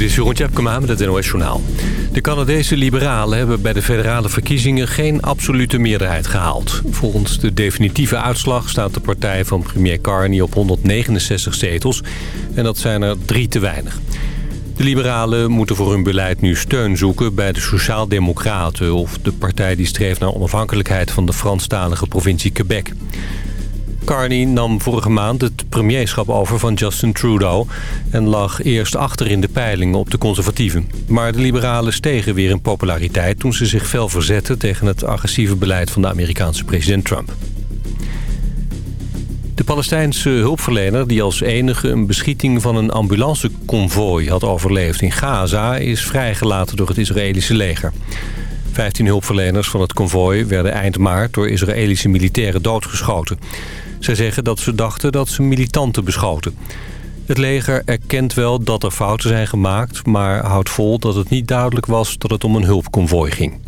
Dit is Jeroen Tjepkema met het NOS Journaal. De Canadese liberalen hebben bij de federale verkiezingen geen absolute meerderheid gehaald. Volgens de definitieve uitslag staat de partij van premier Carney op 169 zetels. En dat zijn er drie te weinig. De liberalen moeten voor hun beleid nu steun zoeken bij de Sociaaldemocraten... of de partij die streeft naar onafhankelijkheid van de Franstalige provincie Quebec. Carney nam vorige maand het premierschap over van Justin Trudeau... en lag eerst achter in de peilingen op de conservatieven. Maar de liberalen stegen weer in populariteit... toen ze zich fel verzetten tegen het agressieve beleid van de Amerikaanse president Trump. De Palestijnse hulpverlener die als enige een beschieting van een ambulanceconvooi had overleefd in Gaza... is vrijgelaten door het Israëlische leger. Vijftien hulpverleners van het konvooi werden eind maart door Israëlische militairen doodgeschoten. Zij zeggen dat ze dachten dat ze militanten beschoten. Het leger erkent wel dat er fouten zijn gemaakt... maar houdt vol dat het niet duidelijk was dat het om een hulpconvooi ging.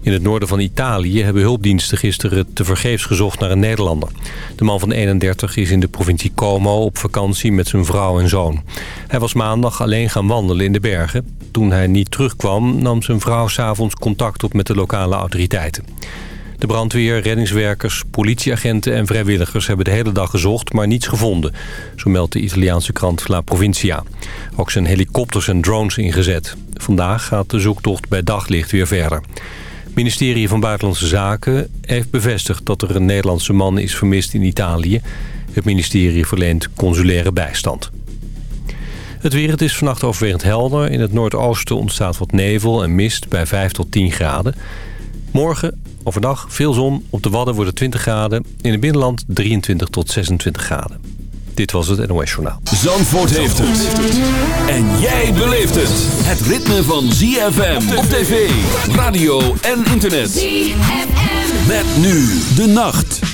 In het noorden van Italië hebben hulpdiensten gisteren tevergeefs gezocht naar een Nederlander. De man van 31 is in de provincie Como op vakantie met zijn vrouw en zoon. Hij was maandag alleen gaan wandelen in de bergen. Toen hij niet terugkwam nam zijn vrouw s'avonds contact op met de lokale autoriteiten. De brandweer, reddingswerkers, politieagenten en vrijwilligers hebben de hele dag gezocht, maar niets gevonden. Zo meldt de Italiaanse krant La Provincia. Ook zijn helikopters en drones ingezet. Vandaag gaat de zoektocht bij daglicht weer verder. Het ministerie van Buitenlandse Zaken heeft bevestigd dat er een Nederlandse man is vermist in Italië. Het ministerie verleent consulaire bijstand. Het weer, het is vannacht overwegend helder. In het noordoosten ontstaat wat nevel en mist bij 5 tot 10 graden. Morgen Overdag veel zon. Op de Wadden worden 20 graden. In het binnenland 23 tot 26 graden. Dit was het NOS Journaal. Zandvoort heeft het. En jij beleeft het. Het ritme van ZFM op tv, radio en internet. ZFM. Met nu de nacht.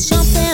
I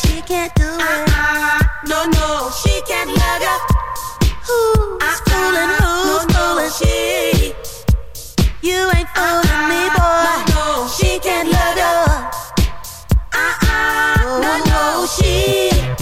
She can't do it. Uh-uh. No, no, she can't love ya. Who's uh-uh. fooling? Who's no, fooling? No, she. You ain't uh-uh. fooling uh-uh. me, boy. No, no, she can't love ya. Uh-uh. No, no, she.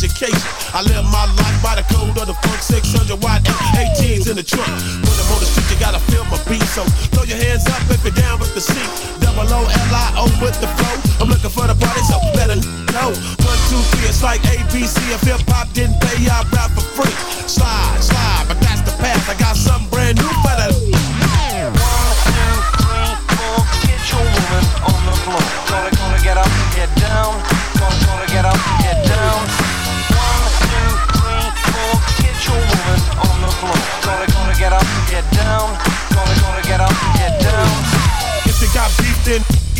Education. I live my life by the code of the funk 600 watt 18s in the trunk. When I'm on the street, you gotta feel my beat. So throw your hands up if you're down with the seat. Double O L I O with the flow. I'm looking for the party, so better know. One, two, three, it's like ABC. If hip hop didn't pay, I rap for free. Slide,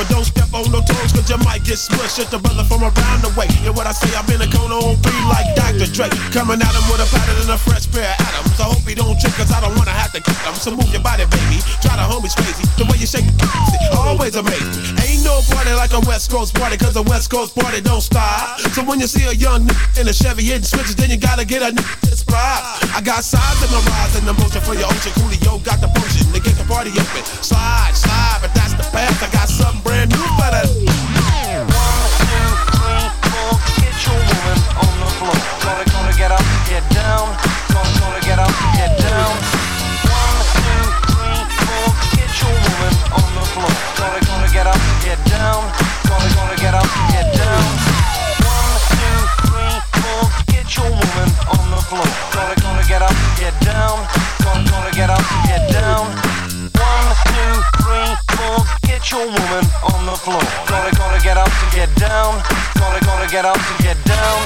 but don't step on no toes, cause you might get smushed. It's the brother from around the way. And what I say, I've been a cone on three like Dr. Dre. Coming at him with a pattern and a fresh pair of atoms. I hope he don't trip, cause I don't wanna have to kick him. So move your body, baby. Try the homies crazy. The way you shake it, always amazing. Ain't no party like a West Coast party, cause a West Coast party don't stop. So when you see a young in a Chevy hitting switches, then you gotta get a spot. I got size in my rise and emotion for your ocean. Coolio got the potion to the party open. Slide, slide, but that's the path. I got something brand new for that. One, two, three, four, get your woman on the floor. Gonna, gonna get up, get down. Gonna, gonna get up, get down. One, two, three, four, get your woman on the floor. Gonna, gonna get up, get down. Gonna, gonna get up, get down. One, two, three, four, get your woman on the floor. Gonna, gonna get up, get down. Gonna, gonna get up, get down. Your woman on the floor. Gonna, gonna get up to get down. Gonna, gonna get up to get down.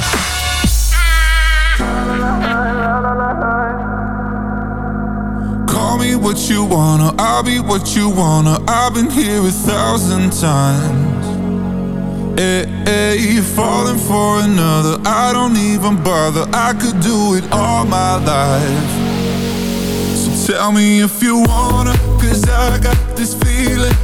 Call me what you wanna, I'll be what you wanna. I've been here a thousand times. Eh, hey, hey, you're falling for another. I don't even bother. I could do it all my life. So tell me if you wanna, cause I got this feeling.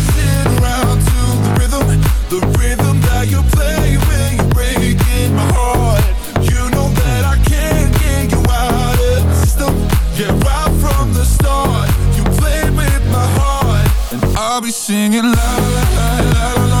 Yeah, right from the start, you played with my heart, and I'll be singing la la la la la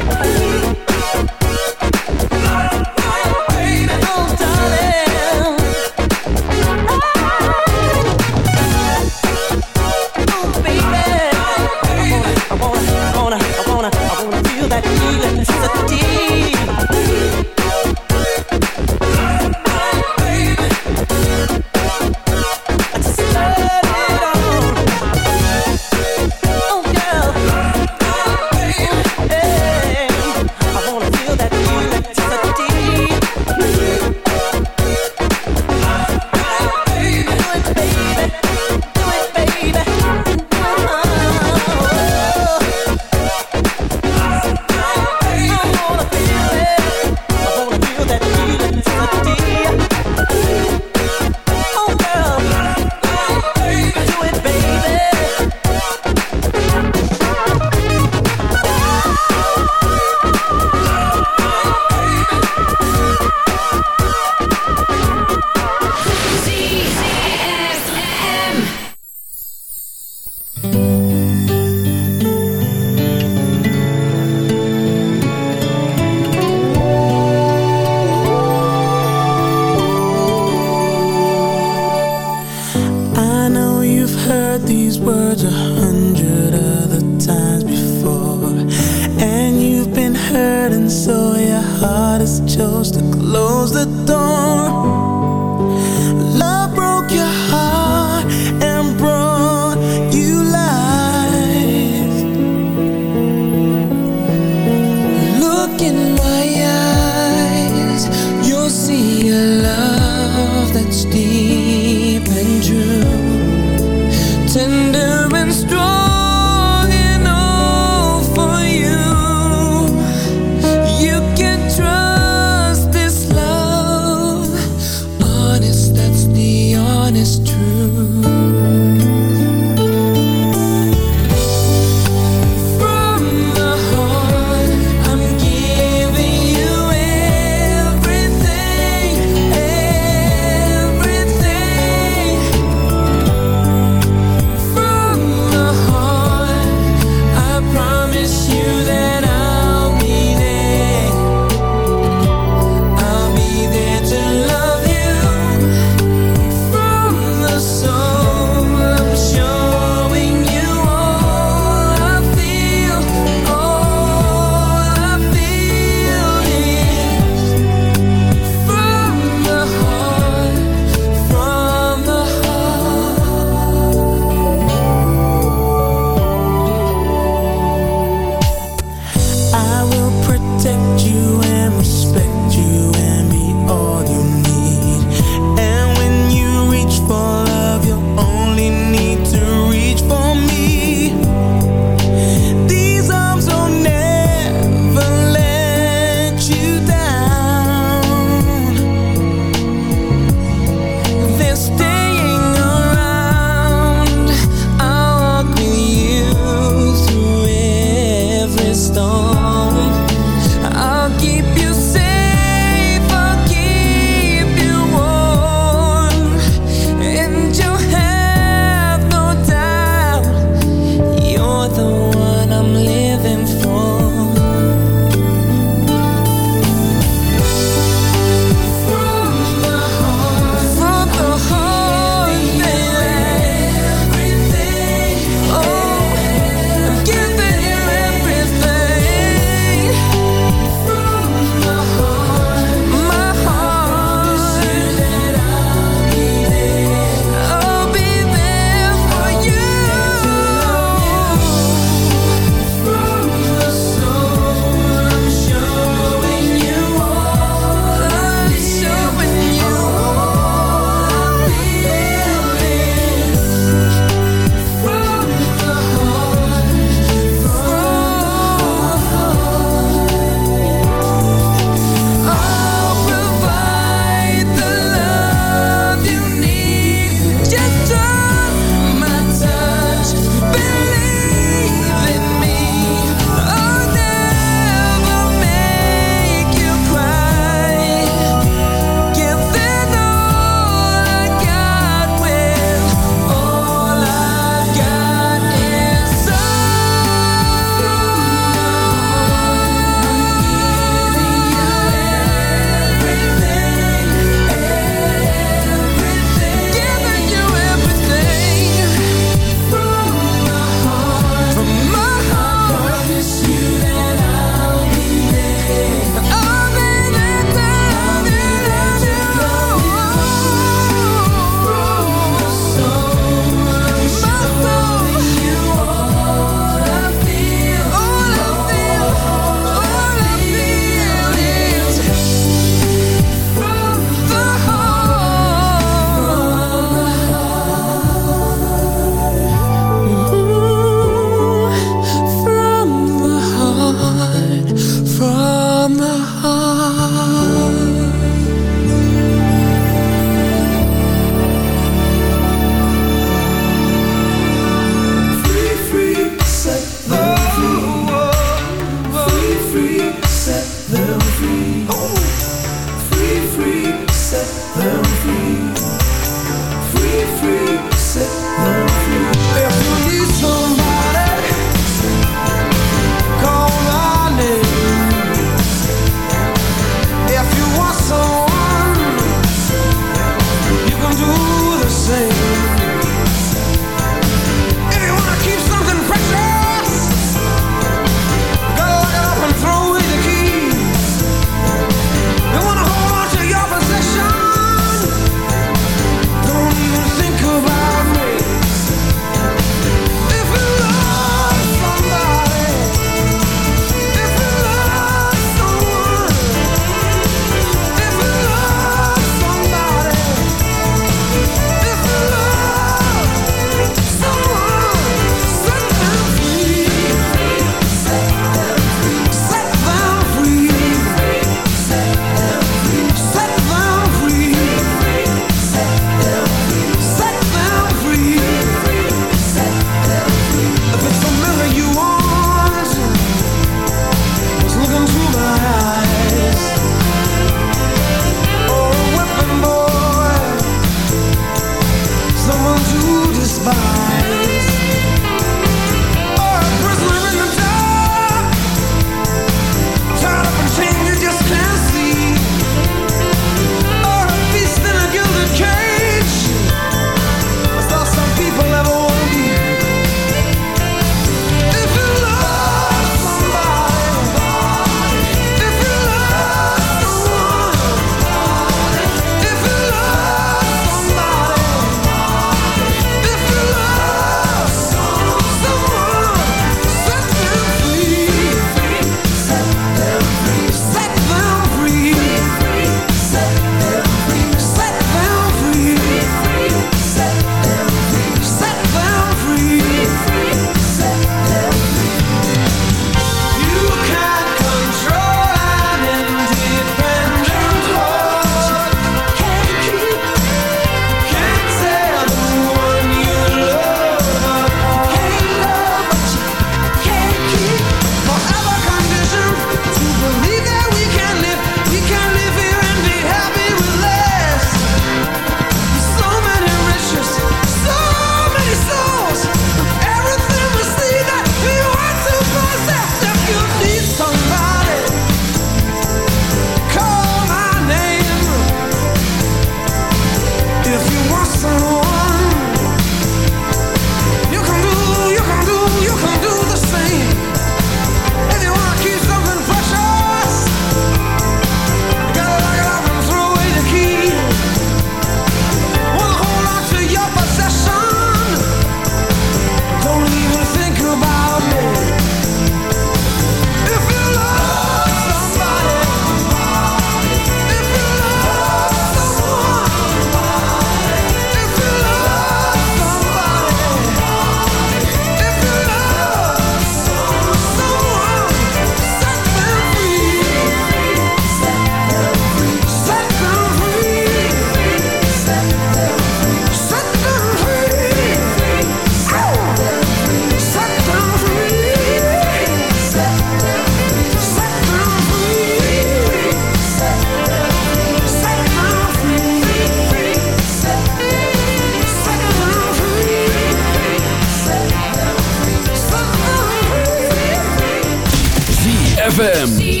ZFM.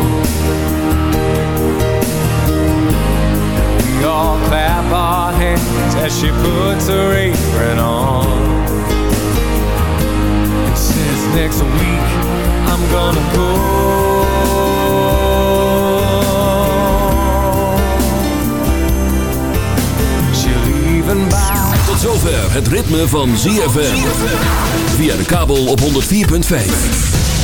We all clap our hands as she puts her apron on and says, Next week I'm gonna go. She'll even buy. Tot zover het ritme van ZFM. Via de kabel op 104.5.